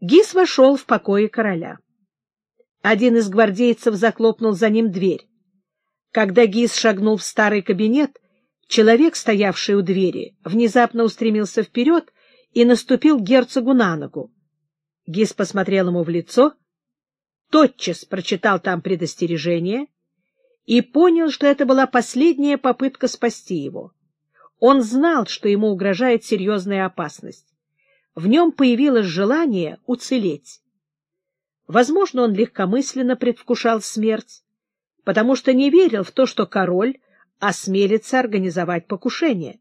Гис вошел в покои короля. Один из гвардейцев захлопнул за ним дверь. Когда Гис шагнул в старый кабинет, человек, стоявший у двери, внезапно устремился вперед и наступил герцогу на ногу. Гис посмотрел ему в лицо, тотчас прочитал там предостережение и понял, что это была последняя попытка спасти его. Он знал, что ему угрожает серьезная опасность. В нем появилось желание уцелеть. Возможно, он легкомысленно предвкушал смерть, потому что не верил в то, что король осмелится организовать покушение.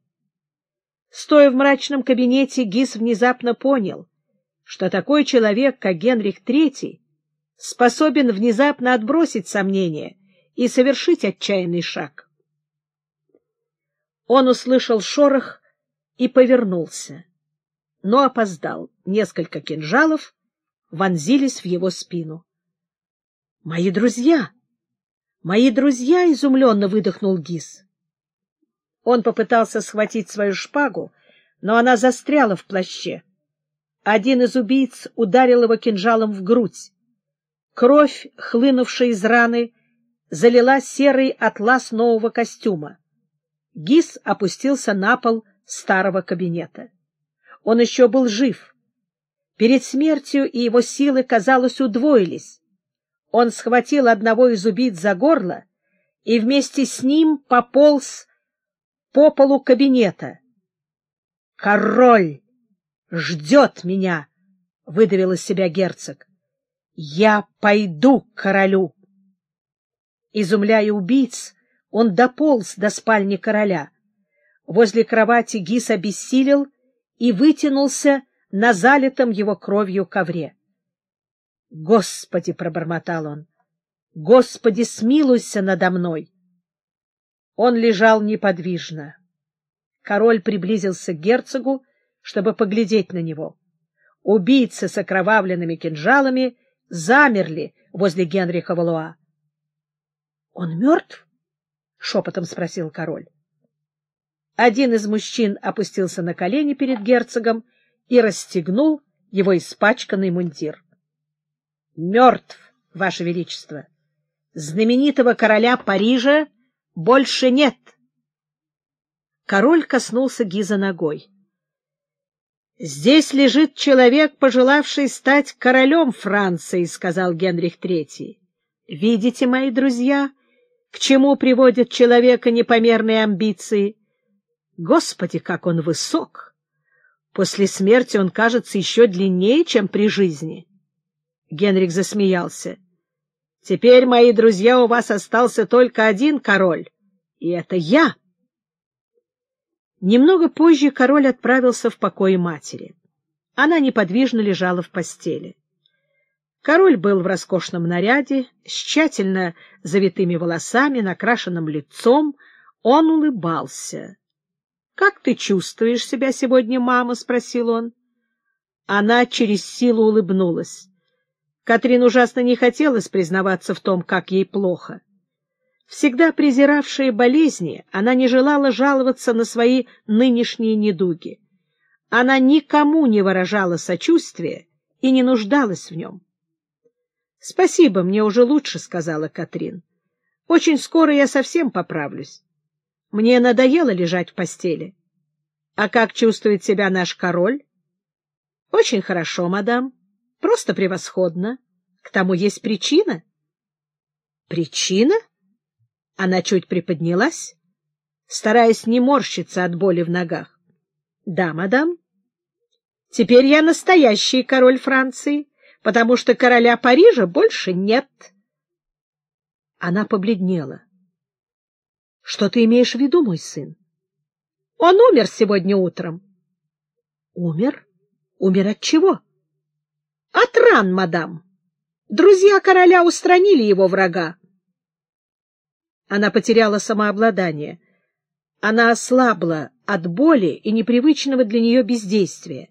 Стоя в мрачном кабинете, Гис внезапно понял, что такой человек, как Генрих III, способен внезапно отбросить сомнения и совершить отчаянный шаг. Он услышал шорох и повернулся, но опоздал. Несколько кинжалов вонзились в его спину. — Мои друзья! Мои друзья! — изумленно выдохнул Гис. Он попытался схватить свою шпагу, но она застряла в плаще. Один из убийц ударил его кинжалом в грудь. Кровь, хлынувшая из раны, залила серый атлас нового костюма. Гис опустился на пол старого кабинета. Он еще был жив. Перед смертью и его силы, казалось, удвоились. Он схватил одного из убийц за горло и вместе с ним пополз по полу кабинета. «Король ждет меня!» — выдавил из себя герцог. «Я пойду к королю!» Изумляя убийц, он дополз до спальни короля. Возле кровати Гис обессилел и вытянулся на залитом его кровью ковре. «Господи!» — пробормотал он. «Господи, смилуйся надо мной!» Он лежал неподвижно. Король приблизился к герцогу, чтобы поглядеть на него. Убийцы с окровавленными кинжалами замерли возле Генриха Валуа. — Он мертв? — шепотом спросил король. Один из мужчин опустился на колени перед герцогом и расстегнул его испачканный мундир. — Мертв, Ваше Величество! Знаменитого короля Парижа больше нет! Король коснулся Гиза ногой. — Здесь лежит человек, пожелавший стать королем Франции, — сказал Генрих Третий. — Видите, мои друзья, — к чему приводят человека непомерные амбиции? Господи, как он высок! После смерти он кажется еще длиннее, чем при жизни. Генрих засмеялся. — Теперь, мои друзья, у вас остался только один король, и это я. Немного позже король отправился в покой матери. Она неподвижно лежала в постели. Король был в роскошном наряде, с тщательно завитыми волосами, накрашенным лицом. Он улыбался. — Как ты чувствуешь себя сегодня, мама? — спросил он. Она через силу улыбнулась. Катрин ужасно не хотелось признаваться в том, как ей плохо. Всегда презиравшая болезни, она не желала жаловаться на свои нынешние недуги. Она никому не выражала сочувствия и не нуждалась в нем. — Спасибо, мне уже лучше, — сказала Катрин. — Очень скоро я совсем поправлюсь. Мне надоело лежать в постели. А как чувствует себя наш король? — Очень хорошо, мадам. Просто превосходно. К тому есть причина. — Причина? Она чуть приподнялась, стараясь не морщиться от боли в ногах. — Да, мадам. Теперь я настоящий король Франции потому что короля Парижа больше нет. Она побледнела. — Что ты имеешь в виду, мой сын? — Он умер сегодня утром. — Умер? Умер от чего? — От ран, мадам. Друзья короля устранили его врага. Она потеряла самообладание. Она ослабла от боли и непривычного для нее бездействия.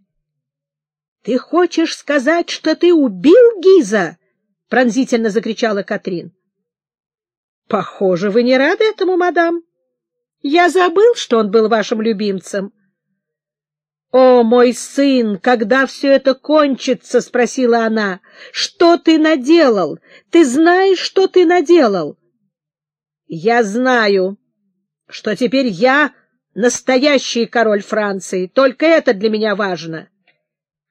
Ты хочешь сказать, что ты убил Гиза? — пронзительно закричала Катрин. — Похоже, вы не рады этому, мадам. Я забыл, что он был вашим любимцем. «О, мой сын, когда все это кончится?» — спросила она. «Что ты наделал? Ты знаешь, что ты наделал?» «Я знаю, что теперь я настоящий король Франции. Только это для меня важно.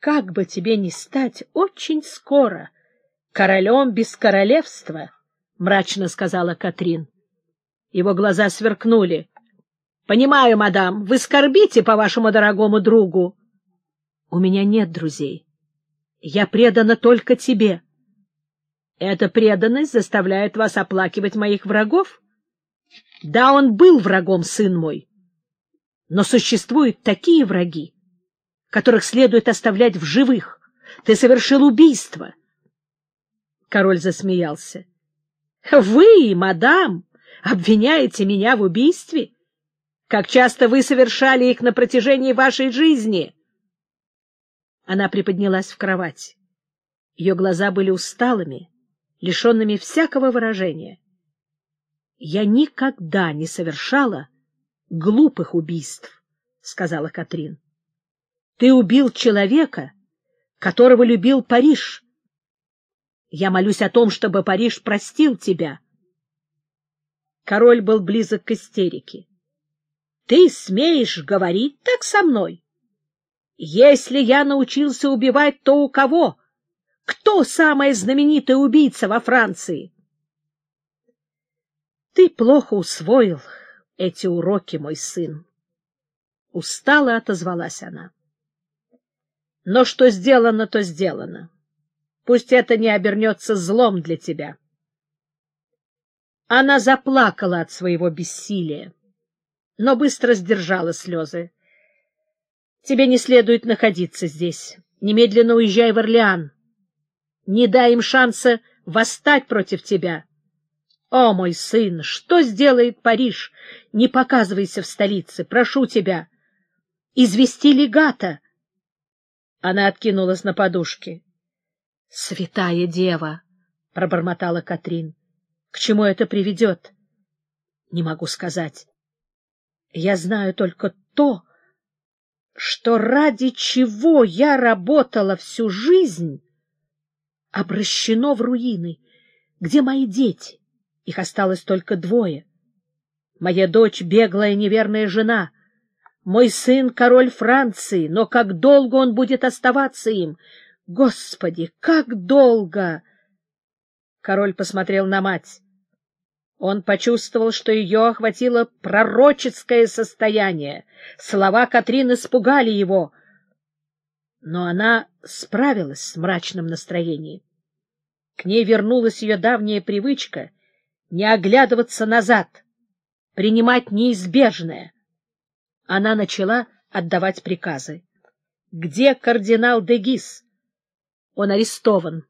Как бы тебе не стать очень скоро королем без королевства?» — мрачно сказала Катрин. Его глаза сверкнули. — Понимаю, мадам, вы скорбите по вашему дорогому другу. — У меня нет друзей. Я предана только тебе. Эта преданность заставляет вас оплакивать моих врагов? Да, он был врагом, сын мой. Но существуют такие враги, которых следует оставлять в живых. Ты совершил убийство. Король засмеялся. — Вы, мадам, обвиняете меня в убийстве? Как часто вы совершали их на протяжении вашей жизни? Она приподнялась в кровать. Ее глаза были усталыми, лишенными всякого выражения. «Я никогда не совершала глупых убийств», — сказала Катрин. «Ты убил человека, которого любил Париж. Я молюсь о том, чтобы Париж простил тебя». Король был близок к истерике. Ты смеешь говорить так со мной? Если я научился убивать, то у кого? Кто самая знаменитая убийца во Франции? Ты плохо усвоил эти уроки, мой сын. Устала отозвалась она. Но что сделано, то сделано. Пусть это не обернется злом для тебя. Она заплакала от своего бессилия но быстро сдержала слезы. — Тебе не следует находиться здесь. Немедленно уезжай в Орлеан. Не дай им шанса восстать против тебя. О, мой сын, что сделает Париж? Не показывайся в столице, прошу тебя. Извести легата. Она откинулась на подушке. — Святая дева! — пробормотала Катрин. — К чему это приведет? — Не могу сказать. Я знаю только то, что ради чего я работала всю жизнь, обращено в руины. Где мои дети? Их осталось только двое. Моя дочь — беглая неверная жена. Мой сын — король Франции, но как долго он будет оставаться им? Господи, как долго! Король посмотрел на мать. Он почувствовал, что ее охватило пророческое состояние. Слова Катрин испугали его. Но она справилась с мрачным настроением. К ней вернулась ее давняя привычка не оглядываться назад, принимать неизбежное. Она начала отдавать приказы. «Где кардинал Дегис?» «Он арестован.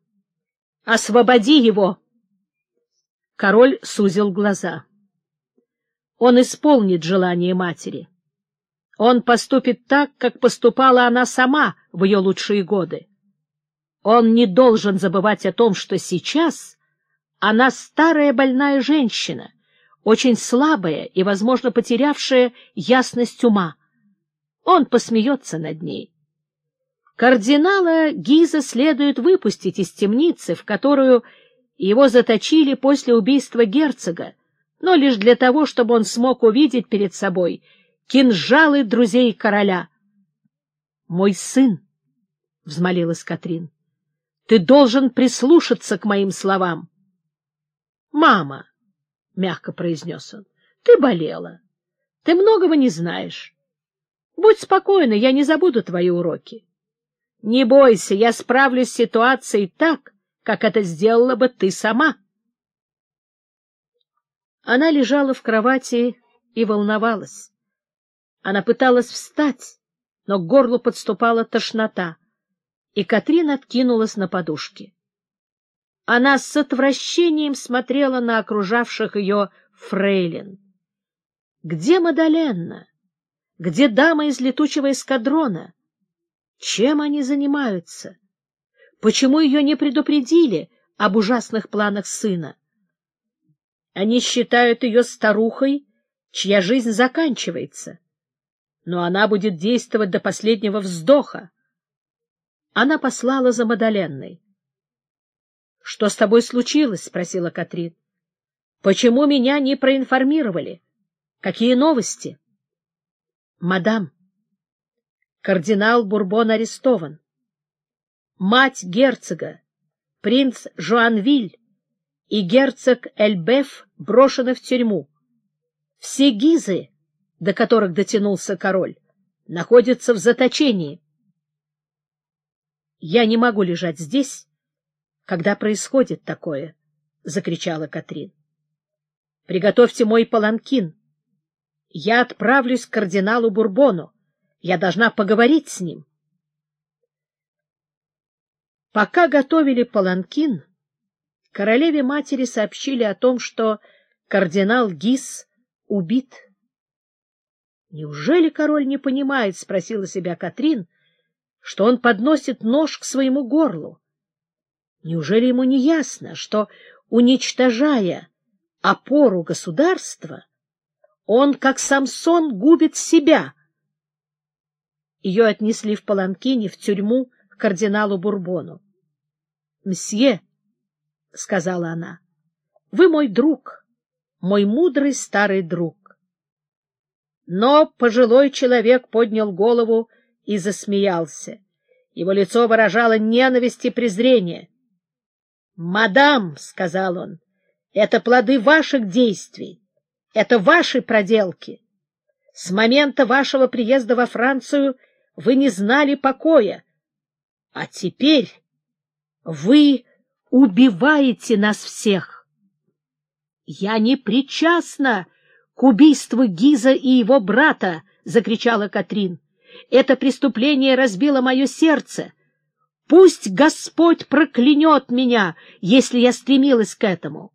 Освободи его!» Король сузил глаза. Он исполнит желание матери. Он поступит так, как поступала она сама в ее лучшие годы. Он не должен забывать о том, что сейчас она старая больная женщина, очень слабая и, возможно, потерявшая ясность ума. Он посмеется над ней. Кардинала Гиза следует выпустить из темницы, в которую его заточили после убийства герцога, но лишь для того, чтобы он смог увидеть перед собой кинжалы друзей короля. — Мой сын, — взмолилась Катрин, — ты должен прислушаться к моим словам. — Мама, — мягко произнес он, — ты болела. Ты многого не знаешь. Будь спокойна, я не забуду твои уроки. Не бойся, я справлюсь с ситуацией так, как это сделала бы ты сама. Она лежала в кровати и волновалась. Она пыталась встать, но к горлу подступала тошнота, и Катрин откинулась на подушке. Она с отвращением смотрела на окружавших ее фрейлин. Где Мадаленна? Где дама из летучего эскадрона? Чем они занимаются? Почему ее не предупредили об ужасных планах сына? Они считают ее старухой, чья жизнь заканчивается. но она будет действовать до последнего вздоха. Она послала за Мадаленной. — Что с тобой случилось? — спросила Катрин. — Почему меня не проинформировали? Какие новости? — Мадам, кардинал Бурбон арестован. Мать герцога, принц Жуанвиль и герцог Эльбеф брошены в тюрьму. Все гизы, до которых дотянулся король, находятся в заточении. «Я не могу лежать здесь, когда происходит такое», — закричала Катрин. «Приготовьте мой паланкин. Я отправлюсь к кардиналу Бурбону. Я должна поговорить с ним». Пока готовили паланкин, королеве-матери сообщили о том, что кардинал Гис убит. «Неужели король не понимает, — спросила себя Катрин, — что он подносит нож к своему горлу? Неужели ему не ясно, что, уничтожая опору государства, он, как Самсон, губит себя?» Ее отнесли в Паланкине в тюрьму к кардиналу Бурбону. «Мсье», — сказала она, — «вы мой друг, мой мудрый старый друг. Но пожилой человек поднял голову и засмеялся. Его лицо выражало ненависть и презрение. «Мадам», — сказал он, — «это плоды ваших действий, это ваши проделки. С момента вашего приезда во Францию вы не знали покоя, а теперь вы убиваете нас всех. Я не причастна к убийству Гиза и его брата, — закричала Катрин. Это преступление разбило мое сердце. Пусть Господь проклянет меня, если я стремилась к этому.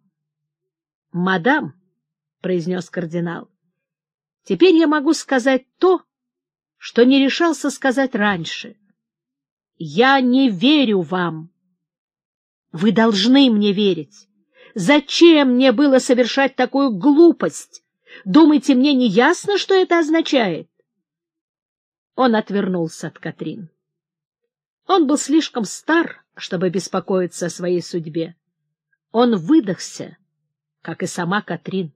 — Мадам, — произнес кардинал, — теперь я могу сказать то, что не решался сказать раньше. Я не верю вам. Вы должны мне верить. Зачем мне было совершать такую глупость? Думаете, мне не ясно, что это означает? Он отвернулся от Катрин. Он был слишком стар, чтобы беспокоиться о своей судьбе. Он выдохся, как и сама Катрин.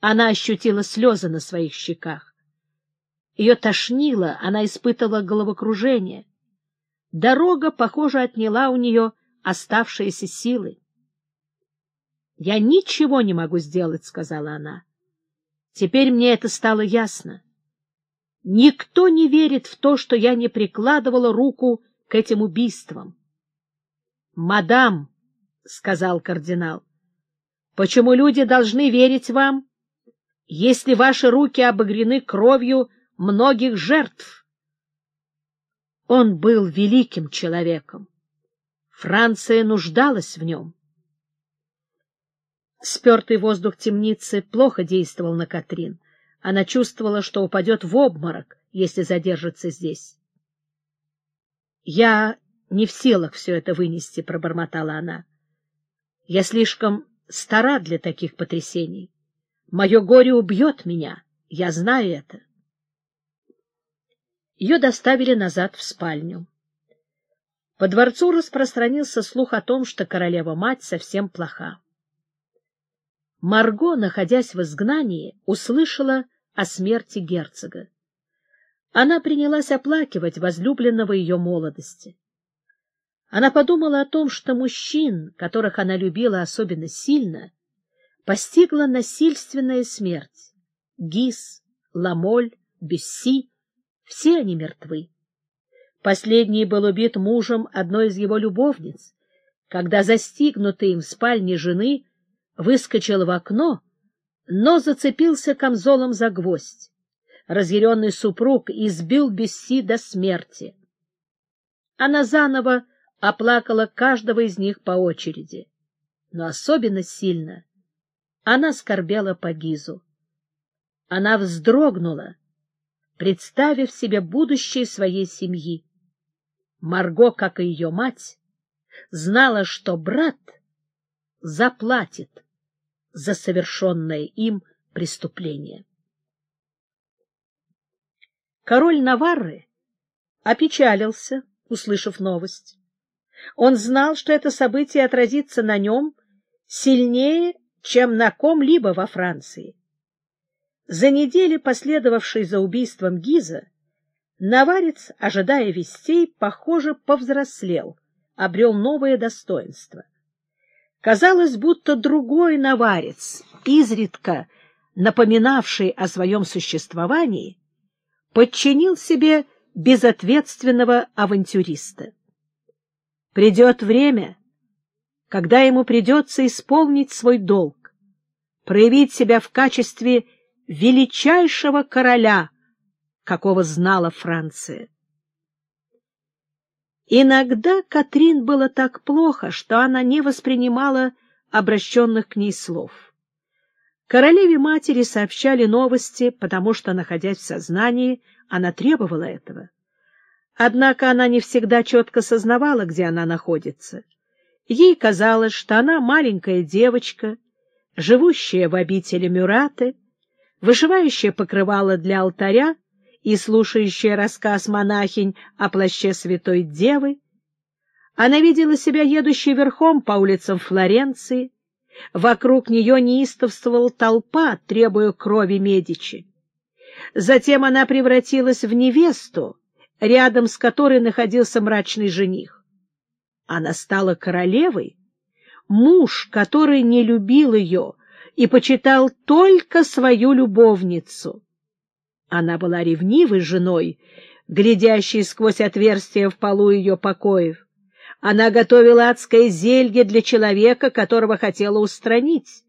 Она ощутила слезы на своих щеках. Ее тошнило, она испытывала головокружение. Дорога, похоже, отняла у нее оставшиеся силы. «Я ничего не могу сделать», — сказала она. «Теперь мне это стало ясно. Никто не верит в то, что я не прикладывала руку к этим убийствам». «Мадам», — сказал кардинал, — «почему люди должны верить вам, если ваши руки обогрены кровью многих жертв?» Он был великим человеком. Франция нуждалась в нем. Спертый воздух темницы плохо действовал на Катрин. Она чувствовала, что упадет в обморок, если задержится здесь. — Я не в силах все это вынести, — пробормотала она. — Я слишком стара для таких потрясений. Мое горе убьет меня, я знаю это. Ее доставили назад в спальню. По дворцу распространился слух о том, что королева-мать совсем плоха. Марго, находясь в изгнании, услышала о смерти герцога. Она принялась оплакивать возлюбленного ее молодости. Она подумала о том, что мужчин, которых она любила особенно сильно, постигла насильственная смерть. Гис, Ламоль, Бюсси — все они мертвы. Последний был убит мужем одной из его любовниц, когда, застигнутый им в спальне жены, выскочил в окно, но зацепился камзолом за гвоздь. Разъяренный супруг избил Бесси до смерти. Она заново оплакала каждого из них по очереди, но особенно сильно она скорбела по Гизу. Она вздрогнула, представив себе будущее своей семьи. Марго, как и ее мать, знала, что брат заплатит за совершенное им преступление. Король Наварры опечалился, услышав новость. Он знал, что это событие отразится на нем сильнее, чем на ком-либо во Франции. За недели, последовавшей за убийством Гиза, Наварец, ожидая вестей, похоже, повзрослел, обрел новое достоинство. Казалось, будто другой наварец, изредка напоминавший о своем существовании, подчинил себе безответственного авантюриста. Придет время, когда ему придется исполнить свой долг, проявить себя в качестве величайшего короля, какого знала Франция. Иногда Катрин было так плохо, что она не воспринимала обращенных к ней слов. Королеве-матери сообщали новости, потому что, находясь в сознании, она требовала этого. Однако она не всегда четко сознавала, где она находится. Ей казалось, что она маленькая девочка, живущая в обители Мюраты, вышивающая покрывало для алтаря и слушающая рассказ монахинь о плаще Святой Девы. Она видела себя едущей верхом по улицам Флоренции. Вокруг нее неистовствовала толпа, требуя крови Медичи. Затем она превратилась в невесту, рядом с которой находился мрачный жених. Она стала королевой, муж, который не любил ее и почитал только свою любовницу. Она была ревнивой женой, глядящей сквозь отверстия в полу ее покоев. Она готовила адское зелье для человека, которого хотела устранить.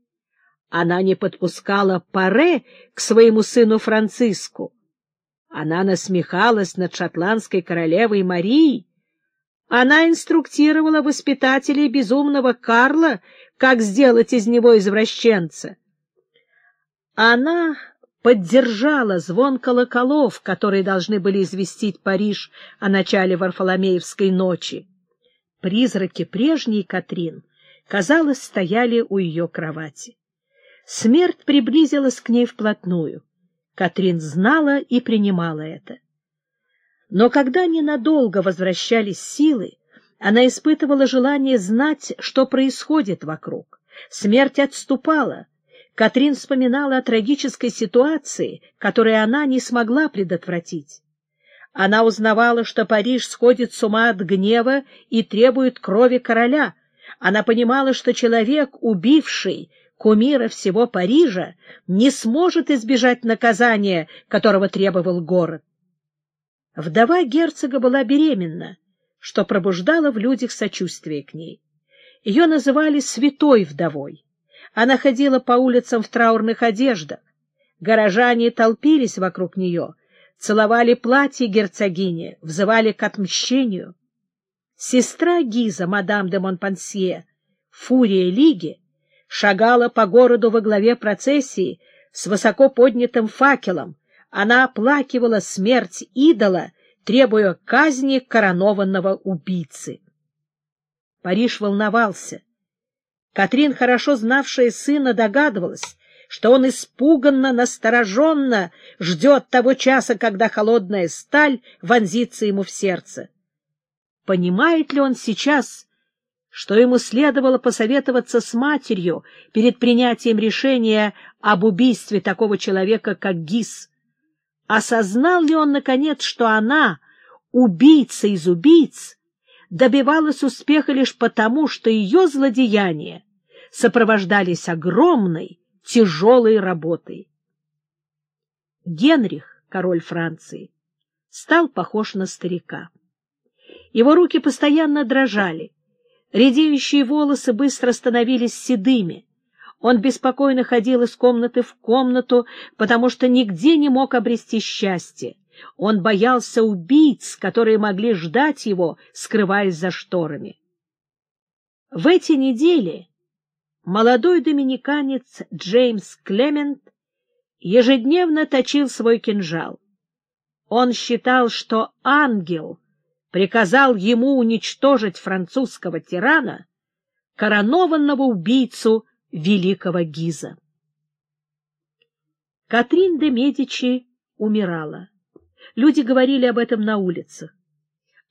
Она не подпускала Паре к своему сыну Франциску. Она насмехалась над шотландской королевой Марией. Она инструктировала воспитателей безумного Карла, как сделать из него извращенца. Она поддержала звон колоколов, которые должны были известить Париж о начале Варфоломеевской ночи. Призраки прежней Катрин, казалось, стояли у ее кровати. Смерть приблизилась к ней вплотную. Катрин знала и принимала это. Но когда ненадолго возвращались силы, она испытывала желание знать, что происходит вокруг. Смерть отступала. Катрин вспоминала о трагической ситуации, которую она не смогла предотвратить. Она узнавала, что Париж сходит с ума от гнева и требует крови короля. Она понимала, что человек, убивший кумира всего Парижа, не сможет избежать наказания, которого требовал город. Вдова герцога была беременна, что пробуждало в людях сочувствие к ней. Ее называли «святой вдовой». Она ходила по улицам в траурных одеждах. Горожане толпились вокруг нее, целовали платье герцогини, взывали к отмщению. Сестра Гиза, мадам де Монпансье, фурия Лиги, шагала по городу во главе процессии с высоко поднятым факелом. Она оплакивала смерть идола, требуя казни коронованного убийцы. Париж волновался. Катрин, хорошо знавшая сына, догадывалась, что он испуганно, настороженно ждет того часа, когда холодная сталь вонзится ему в сердце. Понимает ли он сейчас, что ему следовало посоветоваться с матерью перед принятием решения об убийстве такого человека, как Гис. Осознал ли он, наконец, что она, убийца из убийц, добивалась успеха лишь потому, что ее злодеяния сопровождались огромной, тяжелой работой? Генрих, король Франции, стал похож на старика. Его руки постоянно дрожали, Редеющие волосы быстро становились седыми. Он беспокойно ходил из комнаты в комнату, потому что нигде не мог обрести счастье. Он боялся убийц, которые могли ждать его, скрываясь за шторами. В эти недели молодой доминиканец Джеймс Клемент ежедневно точил свой кинжал. Он считал, что ангел приказал ему уничтожить французского тирана, коронованного убийцу великого Гиза. Катрин де Медичи умирала. Люди говорили об этом на улицах.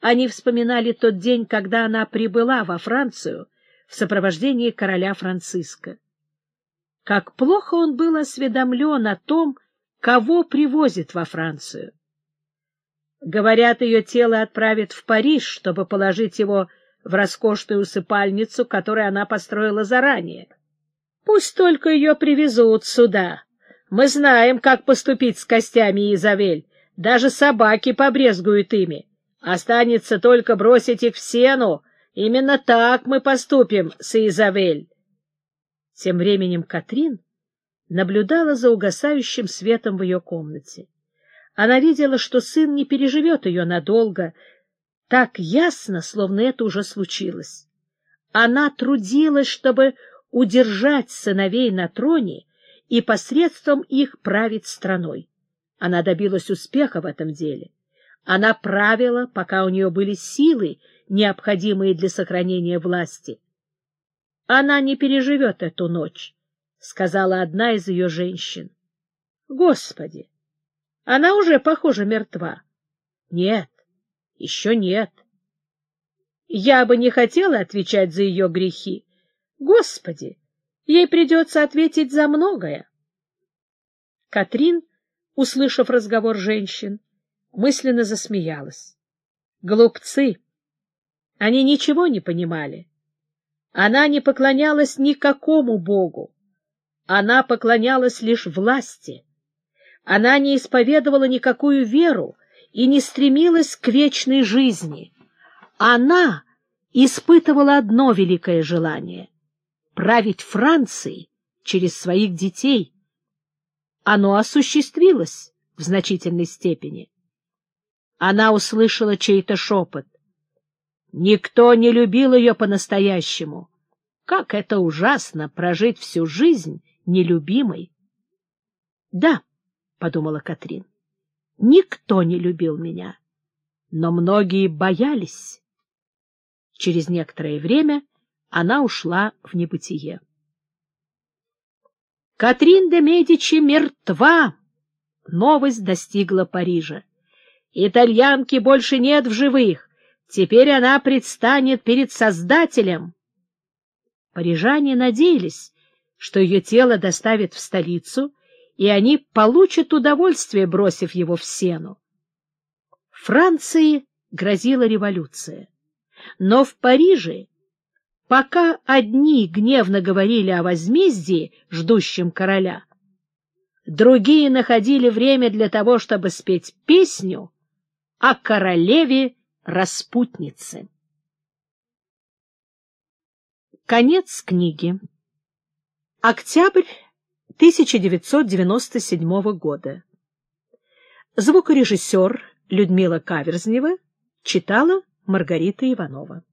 Они вспоминали тот день, когда она прибыла во Францию в сопровождении короля Франциска. Как плохо он был осведомлен о том, кого привозит во Францию. Говорят, ее тело отправят в Париж, чтобы положить его в роскошную усыпальницу, которую она построила заранее. Пусть только ее привезут сюда. Мы знаем, как поступить с костями Изавель. Даже собаки побрезгуют ими. Останется только бросить их в сену. Именно так мы поступим с Изавель. Тем временем Катрин наблюдала за угасающим светом в ее комнате. Она видела, что сын не переживет ее надолго, так ясно, словно это уже случилось. Она трудилась, чтобы удержать сыновей на троне и посредством их править страной. Она добилась успеха в этом деле. Она правила, пока у нее были силы, необходимые для сохранения власти. Она не переживет эту ночь, — сказала одна из ее женщин. Господи! Она уже, похоже, мертва. Нет, еще нет. Я бы не хотела отвечать за ее грехи. Господи, ей придется ответить за многое. Катрин, услышав разговор женщин, мысленно засмеялась. Глупцы! Они ничего не понимали. Она не поклонялась никакому богу. Она поклонялась лишь власти. Она не исповедовала никакую веру и не стремилась к вечной жизни. Она испытывала одно великое желание — править Францией через своих детей. Оно осуществилось в значительной степени. Она услышала чей-то шепот. Никто не любил ее по-настоящему. Как это ужасно прожить всю жизнь нелюбимой. — Да, — подумала Катрин, — никто не любил меня, но многие боялись. Через некоторое время она ушла в небытие. Катрин де Медичи мертва! Новость достигла Парижа. Итальянки больше нет в живых. Теперь она предстанет перед Создателем. Парижане надеялись, что ее тело доставят в столицу, и они получат удовольствие, бросив его в сену. Франции грозила революция, но в Париже, пока одни гневно говорили о возмездии, ждущем короля, другие находили время для того, чтобы спеть песню о королеве-распутнице. Конец книги. Октябрь 1997 года. Звукорежиссер Людмила Каверзнева читала Маргарита Иванова.